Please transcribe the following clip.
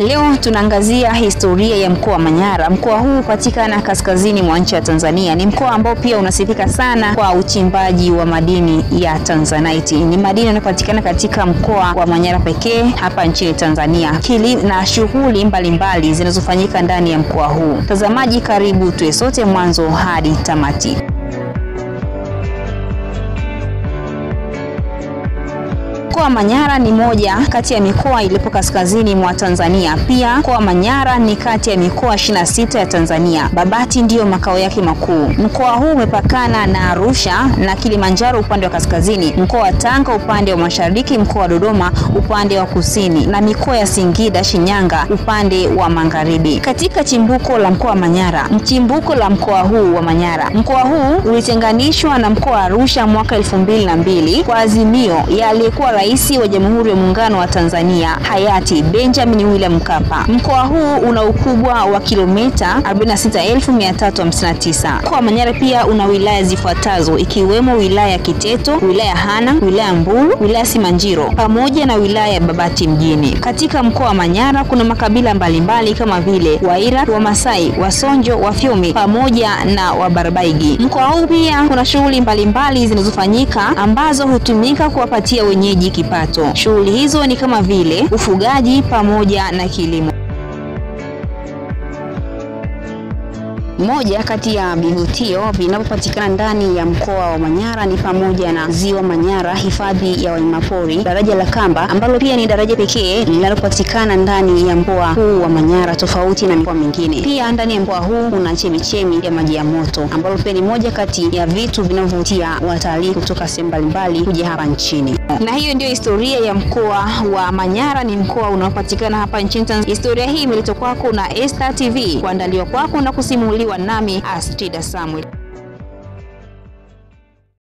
Leo tunaangazia historia ya mkoa wa Manyara. Mkoa huu hupatikana kaskazini mwa nchi ya Tanzania. Ni mkoa ambao pia unasifika sana kwa uchimbaji wa madini ya Tanzanite. Ni madini yanayopatikana katika mkoa wa Manyara pekee hapa nchini Tanzania. Kili na shughuli mbalimbali zinazofanyika ndani ya mkoa huu. Mtazamaji, karibu tuwe sote mwanzo hadi tamati. Mkoa Manyara ni moja kati ya mikoa iliyopo kaskazini mwa Tanzania. Pia mkoa Manyara ni kati ya mikoa 26 ya Tanzania. Babati ndiyo makao yake makuu. Mkoa huu umepakana na Arusha na Kilimanjaro upande wa kaskazini, mkoa wa Tanga upande wa mashariki, mkoa wa Dodoma upande wa kusini na mikoa ya Singida, Shinyanga upande wa magharibi. Katika chimbuko la mkoa wa Manyara, mchimbuko la mkoa huu wa Manyara, mkoa huu ulitenganishwa na mkoa wa Arusha mwaka elfu mbili na mbili kwa azimio ya aliyekuwa rais wa Jamhuri ya Muungano wa Tanzania hayati Benjamin William Mkapa. Mkoa huu una ukubwa wa kilomita 46359. Mkoa wa Manyara pia una wilaya zifuatazo ikiwemo wilaya ya Kiteto, wilaya ya Hana, wilaya ya Mbulu, wilaya Simanjiro pamoja na wilaya ya Babati mjini. Katika mkoa wa Manyara kuna makabila mbalimbali kama vile Waira, Wamasai, Wasonjo, Wafyumi pamoja na Wabarbaigi. Mkoa huu pia kuna shughuli mbalimbali zinazofanyika ambazo hutumika kuwapatia wenyeji kipato. Shughuli hizo ni kama vile ufugaji pamoja na kilimo. Moja kati ya vivutio vinavyopatikana ndani ya mkoa wa Manyara ni pamoja na Ziwa Manyara, hifadhi ya wanyamapori, daraja la Kamba ambalo pia ni daraja pekee linalopatikana ndani ya mkoa huu wa Manyara tofauti na mikoa mingine. Pia ndani ya mkoa huu kuna chemichemi ya maji ya moto ambalo pia ni moja kati ya vitu vinavyovutia watalii kutoka sehemu mbalimbali kuja hapa nchini. Na hiyo ndio historia ya mkoa wa Manyara, ni mkoa unaopatikana hapa nchini Tanzania. Historia hii imeletwa kwako na Esta TV, kuandaliwa kwako na kusimuliwa nami Astrida Samuel.